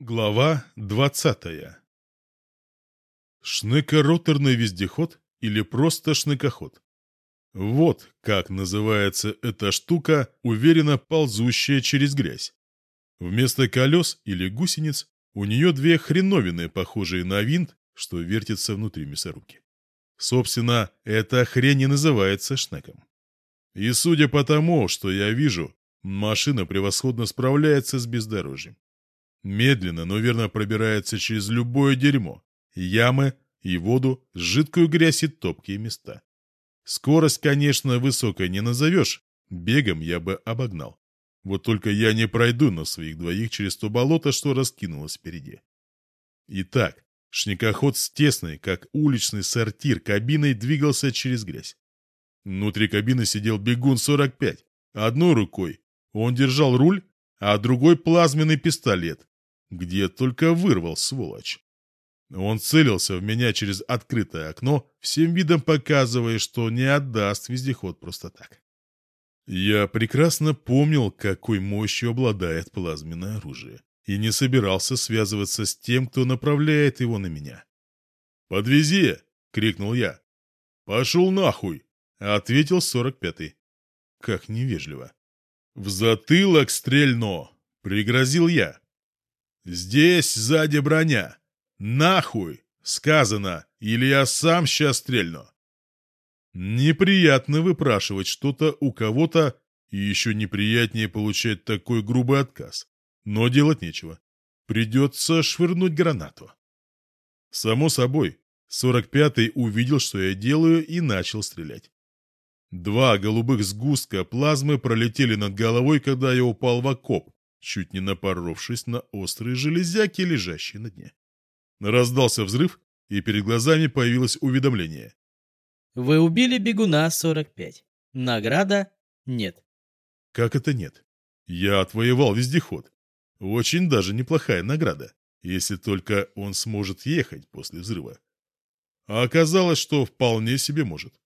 Глава 20. Шнекороторный вездеход или просто шнекоход? Вот как называется эта штука, уверенно ползущая через грязь. Вместо колес или гусениц у нее две хреновины, похожие на винт, что вертится внутри мясорубки. Собственно, эта хрень и называется шнеком. И судя по тому, что я вижу, машина превосходно справляется с бездорожьем. Медленно, но верно пробирается через любое дерьмо, ямы и воду, жидкую грязь и топкие места. Скорость, конечно, высокой не назовешь, бегом я бы обогнал. Вот только я не пройду на своих двоих через то болото, что раскинулось впереди. Итак, шникоход с тесной, как уличный сортир, кабиной двигался через грязь. Внутри кабины сидел бегун 45. Одной рукой он держал руль, а другой плазменный пистолет, где только вырвал, сволочь. Он целился в меня через открытое окно, всем видом показывая, что не отдаст вездеход просто так. Я прекрасно помнил, какой мощью обладает плазменное оружие, и не собирался связываться с тем, кто направляет его на меня. «Подвези!» — крикнул я. «Пошел нахуй!» — ответил сорок пятый. Как невежливо. «В затылок стрельно!» — пригрозил я. «Здесь сзади броня. Нахуй!» — сказано, или я сам сейчас стрельну. Неприятно выпрашивать что-то у кого-то, и еще неприятнее получать такой грубый отказ. Но делать нечего. Придется швырнуть гранату. Само собой, 45-й увидел, что я делаю, и начал стрелять. Два голубых сгустка плазмы пролетели над головой, когда я упал в окоп, чуть не напоровшись на острые железяки, лежащие на дне. Раздался взрыв, и перед глазами появилось уведомление. Вы убили бегуна 45. Награда нет. Как это нет? Я отвоевал вездеход. Очень даже неплохая награда, если только он сможет ехать после взрыва. А оказалось, что вполне себе может.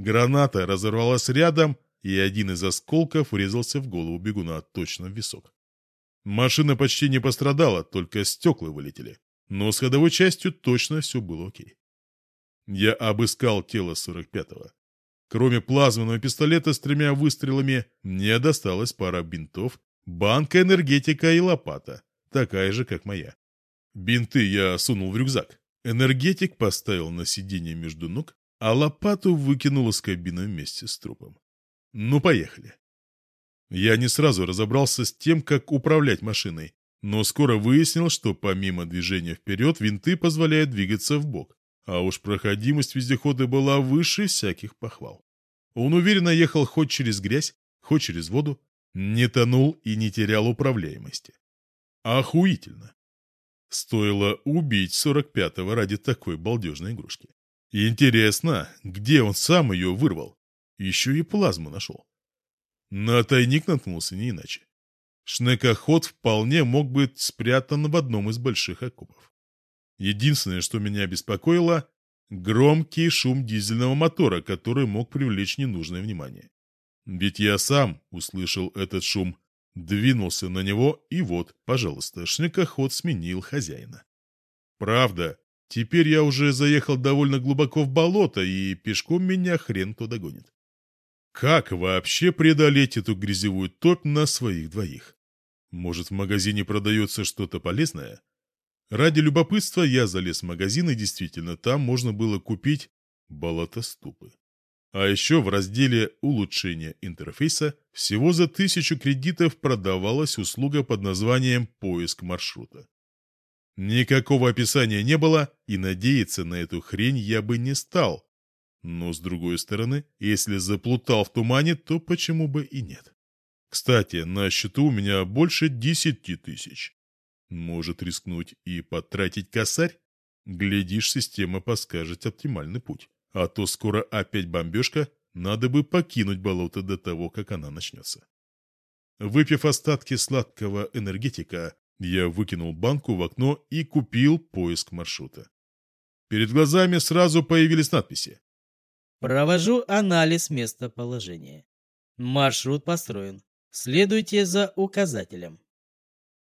Граната разорвалась рядом, и один из осколков врезался в голову бегуна точно в висок. Машина почти не пострадала, только стекла вылетели. Но с ходовой частью точно все было окей. Я обыскал тело 45-го. Кроме плазменного пистолета с тремя выстрелами, мне досталась пара бинтов, банка энергетика и лопата, такая же, как моя. Бинты я сунул в рюкзак. Энергетик поставил на сиденье между ног, а лопату выкинул из кабины вместе с трупом. Ну, поехали. Я не сразу разобрался с тем, как управлять машиной, но скоро выяснил, что помимо движения вперед, винты позволяют двигаться в бок, а уж проходимость вездехода была выше всяких похвал. Он уверенно ехал хоть через грязь, хоть через воду, не тонул и не терял управляемости. Охуительно! Стоило убить 45-го ради такой балдежной игрушки. Интересно, где он сам ее вырвал? Еще и плазму нашел. На тайник наткнулся не иначе. Шнекоход вполне мог быть спрятан в одном из больших окопов. Единственное, что меня беспокоило — громкий шум дизельного мотора, который мог привлечь ненужное внимание. Ведь я сам услышал этот шум, двинулся на него, и вот, пожалуйста, шнекоход сменил хозяина. Правда, теперь я уже заехал довольно глубоко в болото, и пешком меня хрен кто догонит. Как вообще преодолеть эту грязевую топь на своих двоих? Может, в магазине продается что-то полезное? Ради любопытства я залез в магазин, и действительно, там можно было купить болотоступы. А еще в разделе «Улучшение интерфейса» всего за тысячу кредитов продавалась услуга под названием «Поиск маршрута». Никакого описания не было, и надеяться на эту хрень я бы не стал, но, с другой стороны, если заплутал в тумане, то почему бы и нет? Кстати, на счету у меня больше десяти тысяч. Может рискнуть и потратить косарь? Глядишь, система подскажет оптимальный путь. А то скоро опять бомбежка, надо бы покинуть болото до того, как она начнется. Выпив остатки сладкого энергетика, я выкинул банку в окно и купил поиск маршрута. Перед глазами сразу появились надписи. Провожу анализ местоположения. Маршрут построен. Следуйте за указателем.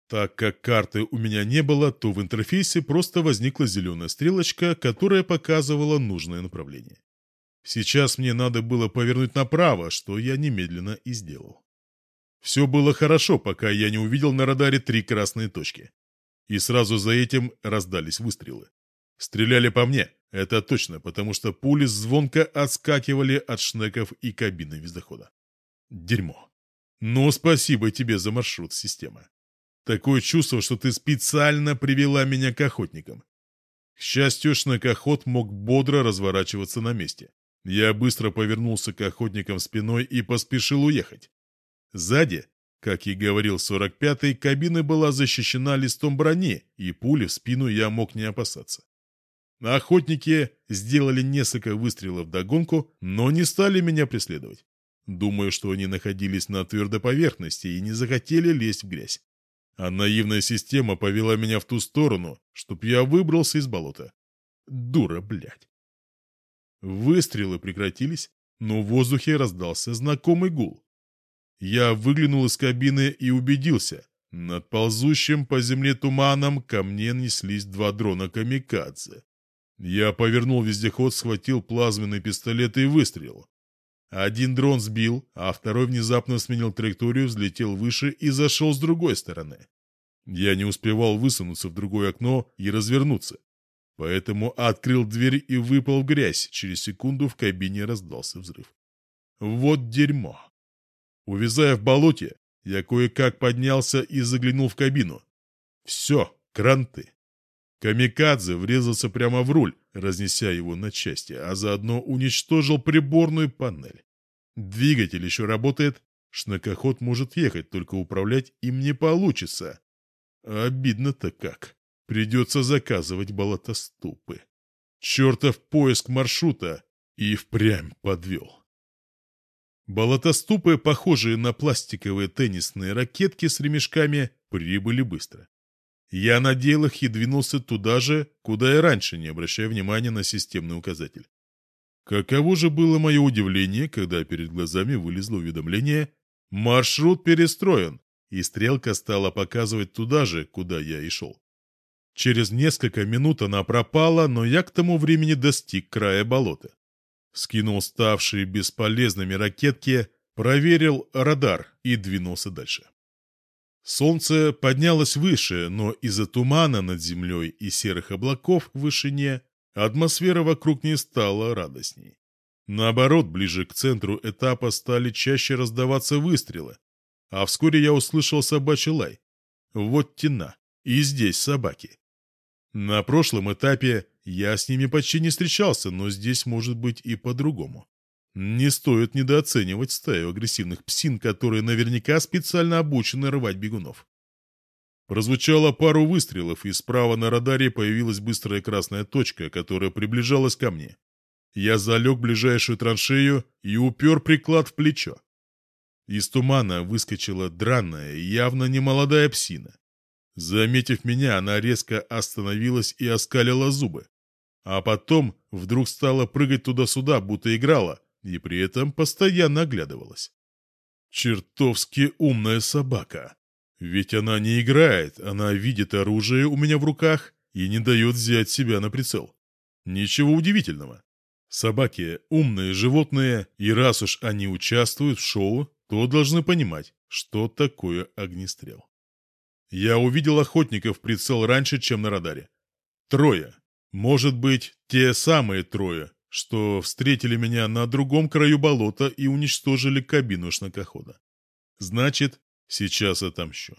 Так как карты у меня не было, то в интерфейсе просто возникла зеленая стрелочка, которая показывала нужное направление. Сейчас мне надо было повернуть направо, что я немедленно и сделал. Все было хорошо, пока я не увидел на радаре три красные точки. И сразу за этим раздались выстрелы. Стреляли по мне, это точно, потому что пули звонко отскакивали от шнеков и кабины вездохода. Дерьмо. Но спасибо тебе за маршрут, система. Такое чувство, что ты специально привела меня к охотникам. К счастью, шнекоход мог бодро разворачиваться на месте. Я быстро повернулся к охотникам спиной и поспешил уехать. Сзади, как и говорил 45-й, кабина была защищена листом брони, и пули в спину я мог не опасаться. Охотники сделали несколько выстрелов догонку, но не стали меня преследовать. Думаю, что они находились на твердой поверхности и не захотели лезть в грязь. А наивная система повела меня в ту сторону, чтоб я выбрался из болота. Дура, блядь. Выстрелы прекратились, но в воздухе раздался знакомый гул. Я выглянул из кабины и убедился. Над ползущим по земле туманом ко мне неслись два дрона «Камикадзе». Я повернул вездеход, схватил плазменный пистолет и выстрелил. Один дрон сбил, а второй внезапно сменил траекторию, взлетел выше и зашел с другой стороны. Я не успевал высунуться в другое окно и развернуться. Поэтому открыл дверь и выпал в грязь. Через секунду в кабине раздался взрыв. Вот дерьмо. Увязая в болоте, я кое-как поднялся и заглянул в кабину. Все, кранты. Камикадзе врезался прямо в руль, разнеся его на части, а заодно уничтожил приборную панель. Двигатель еще работает, шнакоход может ехать, только управлять им не получится. Обидно-то как. Придется заказывать болотоступы. Чертов поиск маршрута и впрямь подвел. Болотоступы, похожие на пластиковые теннисные ракетки с ремешками, прибыли быстро. Я надел их и двинулся туда же, куда и раньше, не обращая внимания на системный указатель. Каково же было мое удивление, когда перед глазами вылезло уведомление «Маршрут перестроен», и стрелка стала показывать туда же, куда я и шел. Через несколько минут она пропала, но я к тому времени достиг края болота скинул ставшие бесполезными ракетки, проверил радар и двинулся дальше. Солнце поднялось выше, но из-за тумана над землей и серых облаков в вышине атмосфера вокруг не стала радостней. Наоборот, ближе к центру этапа стали чаще раздаваться выстрелы, а вскоре я услышал собачий лай. Вот тена, и здесь собаки. На прошлом этапе я с ними почти не встречался, но здесь может быть и по-другому. Не стоит недооценивать стаю агрессивных псин, которые наверняка специально обучены рвать бегунов. Прозвучало пару выстрелов, и справа на радаре появилась быстрая красная точка, которая приближалась ко мне. Я залег ближайшую траншею и упер приклад в плечо. Из тумана выскочила дранная, явно немолодая псина. Заметив меня, она резко остановилась и оскалила зубы. А потом вдруг стала прыгать туда-сюда, будто играла, и при этом постоянно оглядывалась. Чертовски умная собака. Ведь она не играет, она видит оружие у меня в руках и не дает взять себя на прицел. Ничего удивительного. Собаки – умные животные, и раз уж они участвуют в шоу, то должны понимать, что такое огнестрел. Я увидел охотников прицел раньше, чем на радаре. Трое. Может быть, те самые трое, что встретили меня на другом краю болота и уничтожили кабину шнакохода. Значит, сейчас отомщу.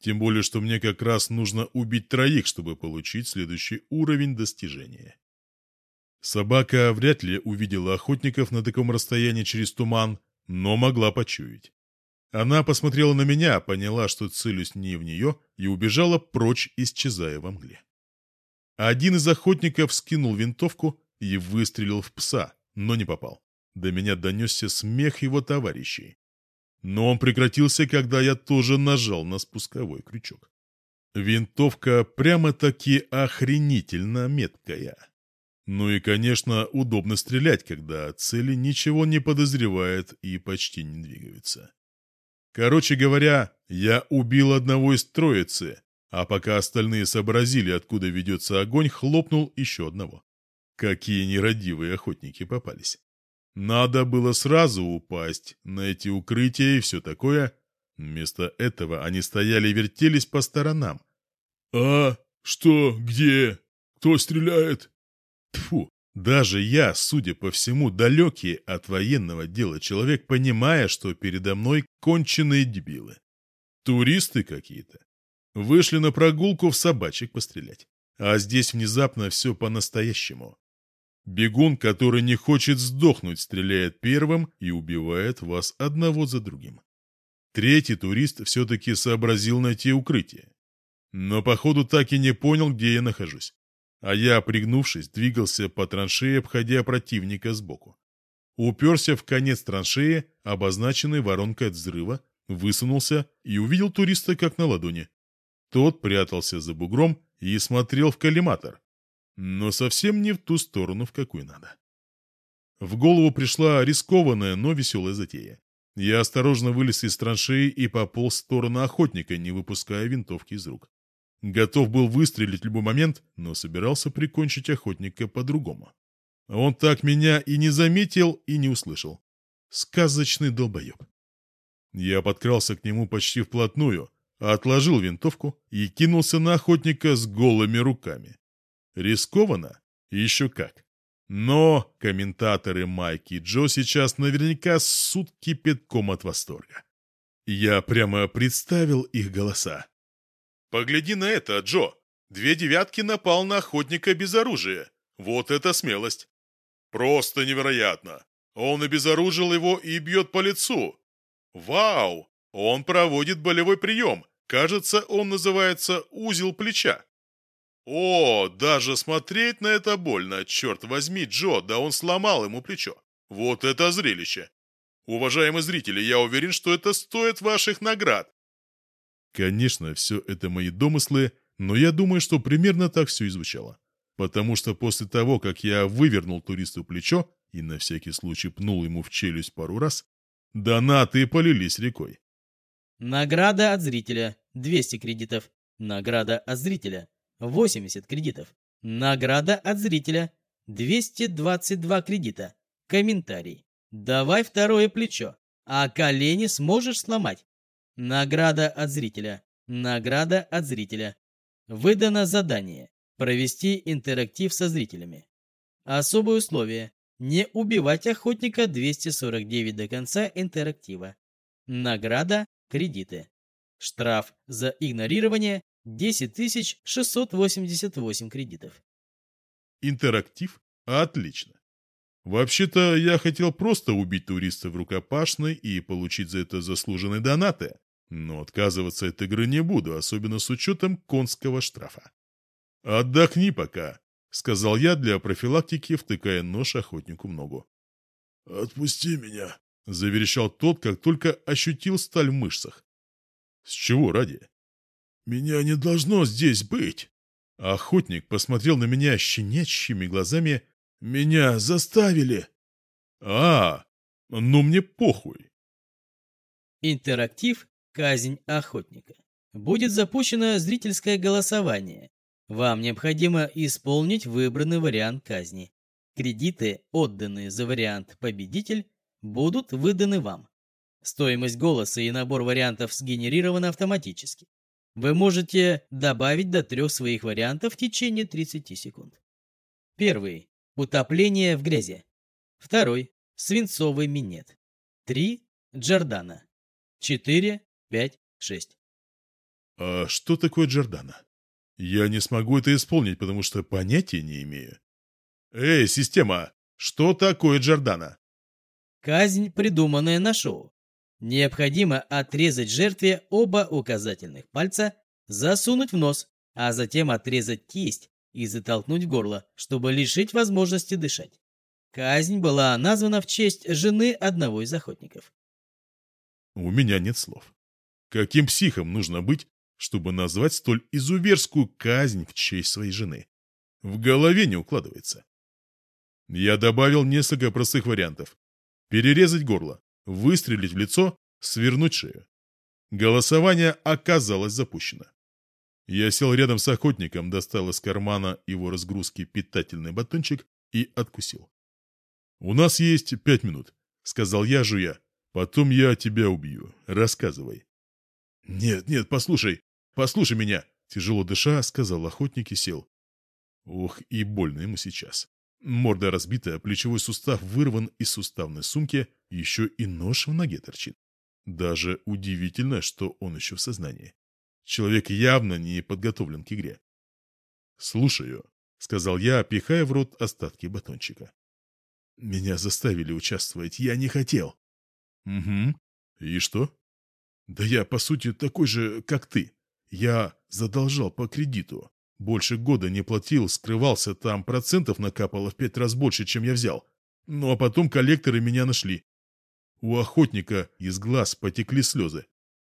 Тем более, что мне как раз нужно убить троих, чтобы получить следующий уровень достижения. Собака вряд ли увидела охотников на таком расстоянии через туман, но могла почуять. Она посмотрела на меня, поняла, что целюсь не в нее, и убежала прочь, исчезая во мгле. Один из охотников скинул винтовку и выстрелил в пса, но не попал. До меня донесся смех его товарищей. Но он прекратился, когда я тоже нажал на спусковой крючок. Винтовка прямо-таки охренительно меткая. Ну и, конечно, удобно стрелять, когда цели ничего не подозревает и почти не двигаются. Короче говоря, Я убил одного из троицы, а пока остальные сообразили, откуда ведется огонь, хлопнул еще одного. Какие нерадивые охотники попались. Надо было сразу упасть, найти укрытие и все такое. Вместо этого они стояли и вертелись по сторонам. «А? Что? Где? Кто стреляет?» Тфу, даже я, судя по всему, далекий от военного дела человек, понимая, что передо мной конченые дебилы. Туристы какие-то. Вышли на прогулку в собачек пострелять. А здесь внезапно все по-настоящему. Бегун, который не хочет сдохнуть, стреляет первым и убивает вас одного за другим. Третий турист все-таки сообразил найти укрытие. Но, походу, так и не понял, где я нахожусь. А я, пригнувшись, двигался по траншее, обходя противника сбоку. Уперся в конец траншеи, обозначенной воронкой от взрыва, высунулся и увидел туриста как на ладони. Тот прятался за бугром и смотрел в коллиматор, но совсем не в ту сторону, в какую надо. В голову пришла рискованная, но веселая затея. Я осторожно вылез из траншеи и пополз в сторону охотника, не выпуская винтовки из рук. Готов был выстрелить в любой момент, но собирался прикончить охотника по-другому. Он так меня и не заметил, и не услышал. Сказочный долбоеб. Я подкрался к нему почти вплотную, отложил винтовку и кинулся на охотника с голыми руками. Рискованно? Еще как. Но комментаторы Майки и Джо сейчас наверняка ссут кипятком от восторга. Я прямо представил их голоса. «Погляди на это, Джо! Две девятки напал на охотника без оружия. Вот это смелость! Просто невероятно! Он обезоружил его и бьет по лицу. Вау! Он проводит болевой прием. Кажется, он называется узел плеча. О, даже смотреть на это больно, черт возьми, Джо, да он сломал ему плечо. Вот это зрелище. Уважаемые зрители, я уверен, что это стоит ваших наград. Конечно, все это мои домыслы, но я думаю, что примерно так все и звучало. Потому что после того, как я вывернул туристу плечо и на всякий случай пнул ему в челюсть пару раз, донаты полились рекой. Награда от зрителя 200 кредитов. Награда от зрителя 80 кредитов. Награда от зрителя 222 кредита. Комментарий. Давай второе плечо, а колени сможешь сломать. Награда от зрителя. Награда от зрителя. Выдано задание. Провести интерактив со зрителями. Особое условие. Не убивать охотника 249 до конца интерактива. Награда – кредиты. Штраф за игнорирование 10 688 кредитов. Интерактив? Отлично. Вообще-то я хотел просто убить туриста в рукопашной и получить за это заслуженные донаты, но отказываться от игры не буду, особенно с учетом конского штрафа. «Отдохни пока», — сказал я для профилактики, втыкая нож охотнику в ногу. «Отпусти меня», — заверещал тот, как только ощутил сталь в мышцах. «С чего ради?» «Меня не должно здесь быть!» Охотник посмотрел на меня щенячьими глазами. «Меня заставили!» «А, ну мне похуй!» Интерактив «Казнь охотника». Будет запущено зрительское голосование. Вам необходимо исполнить выбранный вариант казни. Кредиты, отданные за вариант «Победитель», будут выданы вам. Стоимость голоса и набор вариантов сгенерированы автоматически. Вы можете добавить до трех своих вариантов в течение 30 секунд. Первый. Утопление в грязи. Второй. Свинцовый минет. Три. Джордана. Четыре. Пять. Шесть. А что такое Джордана? Я не смогу это исполнить, потому что понятия не имею. Эй, система, что такое Джордана? Казнь, придуманная на шоу. Необходимо отрезать жертве оба указательных пальца, засунуть в нос, а затем отрезать кисть и затолкнуть в горло, чтобы лишить возможности дышать. Казнь была названа в честь жены одного из охотников. У меня нет слов. Каким психом нужно быть, чтобы назвать столь изуверскую казнь в честь своей жены? В голове не укладывается. Я добавил несколько простых вариантов. Перерезать горло, выстрелить в лицо, свернуть шею. Голосование оказалось запущено. Я сел рядом с охотником, достал из кармана его разгрузки питательный батончик и откусил. «У нас есть пять минут», — сказал я, жуя. «Потом я тебя убью. Рассказывай». «Нет, нет, послушай, послушай меня», — тяжело дыша, сказал охотник и сел. Ох, и больно ему сейчас. Морда разбитая, плечевой сустав вырван из суставной сумки, еще и нож в ноге торчит. Даже удивительно, что он еще в сознании. Человек явно не подготовлен к игре. «Слушаю», — сказал я, пихая в рот остатки батончика. «Меня заставили участвовать, я не хотел». «Угу. И что?» «Да я, по сути, такой же, как ты. Я задолжал по кредиту. Больше года не платил, скрывался, там процентов накапало в пять раз больше, чем я взял. Ну а потом коллекторы меня нашли. У охотника из глаз потекли слезы.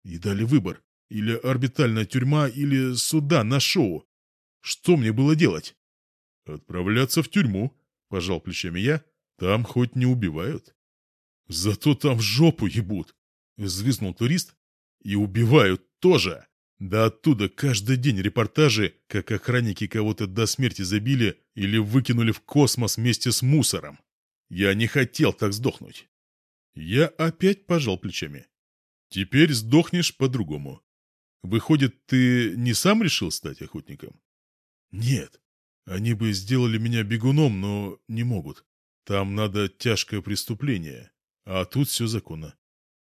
И дали выбор. Или орбитальная тюрьма, или суда на шоу. Что мне было делать? Отправляться в тюрьму, пожал плечами я. Там хоть не убивают. Зато там в жопу ебут. Взвизнул турист. И убивают тоже. Да оттуда каждый день репортажи, как охранники кого-то до смерти забили или выкинули в космос вместе с мусором. Я не хотел так сдохнуть. Я опять пожал плечами. Теперь сдохнешь по-другому. Выходит, ты не сам решил стать охотником? Нет. Они бы сделали меня бегуном, но не могут. Там надо тяжкое преступление. А тут все законно.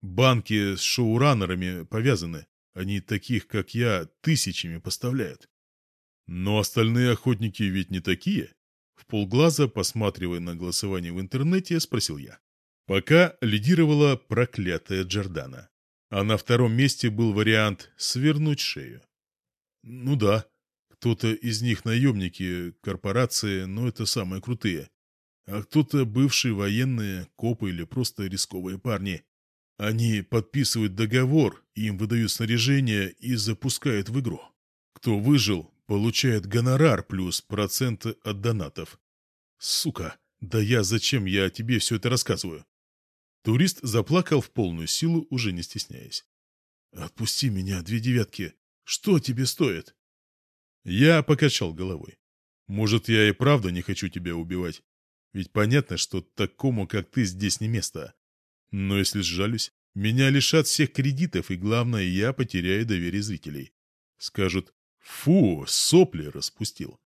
Банки с шоураннерами повязаны. Они таких, как я, тысячами поставляют. Но остальные охотники ведь не такие. В полглаза, посматривая на голосование в интернете, спросил я. Пока лидировала проклятая Джордана. А на втором месте был вариант «свернуть шею». Ну да, кто-то из них наемники, корпорации, но это самые крутые. А кто-то бывшие военные, копы или просто рисковые парни. Они подписывают договор, им выдают снаряжение и запускают в игру. Кто выжил, получает гонорар плюс проценты от донатов. Сука, да я зачем я тебе все это рассказываю? Турист заплакал в полную силу, уже не стесняясь. «Отпусти меня, две девятки. Что тебе стоит?» Я покачал головой. «Может, я и правда не хочу тебя убивать? Ведь понятно, что такому, как ты, здесь не место. Но если сжалюсь, меня лишат всех кредитов, и главное, я потеряю доверие зрителей. Скажут, фу, сопли распустил.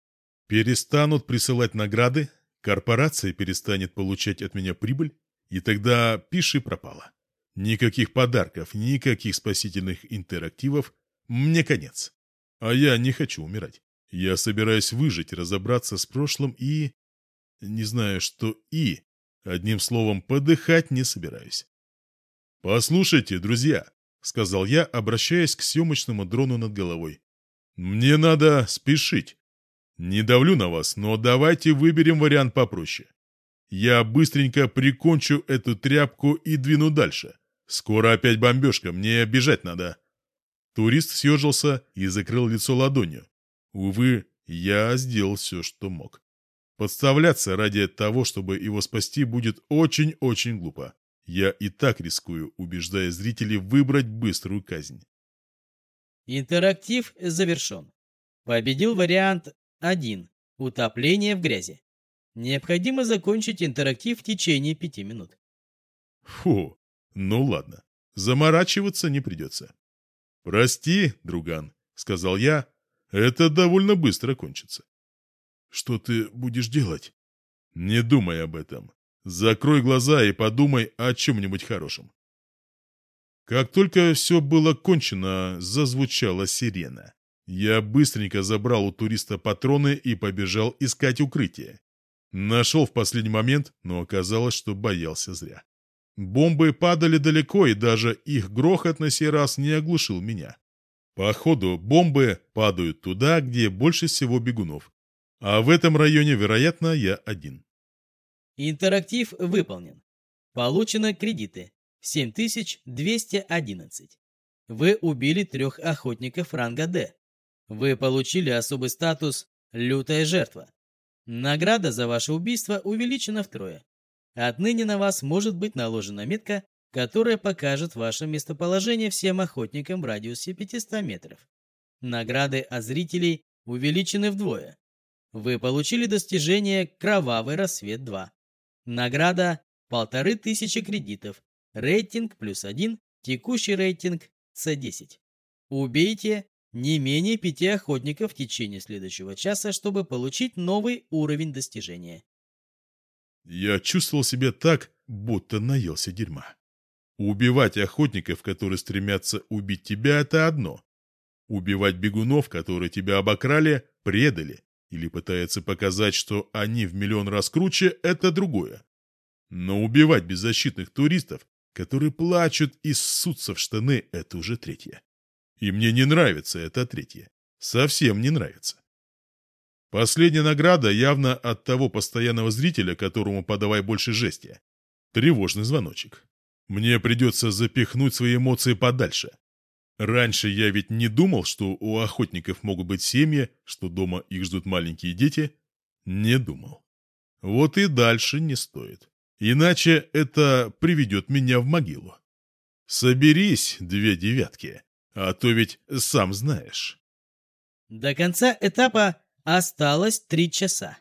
Перестанут присылать награды, корпорация перестанет получать от меня прибыль, и тогда пиши пропало. Никаких подарков, никаких спасительных интерактивов, мне конец. А я не хочу умирать. Я собираюсь выжить, разобраться с прошлым и... Не знаю, что «и», Одним словом, подыхать не собираюсь. «Послушайте, друзья», — сказал я, обращаясь к съемочному дрону над головой. «Мне надо спешить. Не давлю на вас, но давайте выберем вариант попроще. Я быстренько прикончу эту тряпку и двину дальше. Скоро опять бомбежка, мне бежать надо». Турист съежился и закрыл лицо ладонью. Увы, я сделал все, что мог. Подставляться ради того, чтобы его спасти, будет очень-очень глупо. Я и так рискую, убеждая зрителей выбрать быструю казнь. Интерактив завершен. Победил вариант 1. Утопление в грязи. Необходимо закончить интерактив в течение пяти минут. Фу, ну ладно. Заморачиваться не придется. «Прости, друган», — сказал я, — «это довольно быстро кончится». Что ты будешь делать? Не думай об этом. Закрой глаза и подумай о чем-нибудь хорошем. Как только все было кончено, зазвучала сирена. Я быстренько забрал у туриста патроны и побежал искать укрытие. Нашел в последний момент, но оказалось, что боялся зря. Бомбы падали далеко, и даже их грохот на сей раз не оглушил меня. Походу, бомбы падают туда, где больше всего бегунов. А в этом районе, вероятно, я один. Интерактив выполнен. Получено кредиты 7211. Вы убили трех охотников ранга D. Вы получили особый статус «Лютая жертва». Награда за ваше убийство увеличена втрое. Отныне на вас может быть наложена метка которая покажет ваше местоположение всем охотникам в радиусе 500 метров. Награды от зрителей увеличены вдвое. Вы получили достижение «Кровавый рассвет 2». Награда – полторы тысячи кредитов, рейтинг плюс один, текущий рейтинг С10. Убейте не менее пяти охотников в течение следующего часа, чтобы получить новый уровень достижения. Я чувствовал себя так, будто наелся дерьма. Убивать охотников, которые стремятся убить тебя, это одно. Убивать бегунов, которые тебя обокрали, предали, или пытаются показать, что они в миллион раз круче, это другое. Но убивать беззащитных туристов, которые плачут и ссутся в штаны, это уже третье. И мне не нравится это третье. Совсем не нравится. Последняя награда явно от того постоянного зрителя, которому подавай больше жести. Тревожный звоночек. Мне придется запихнуть свои эмоции подальше. Раньше я ведь не думал, что у охотников могут быть семьи, что дома их ждут маленькие дети. Не думал. Вот и дальше не стоит. Иначе это приведет меня в могилу. Соберись, две девятки, а то ведь сам знаешь. До конца этапа осталось три часа.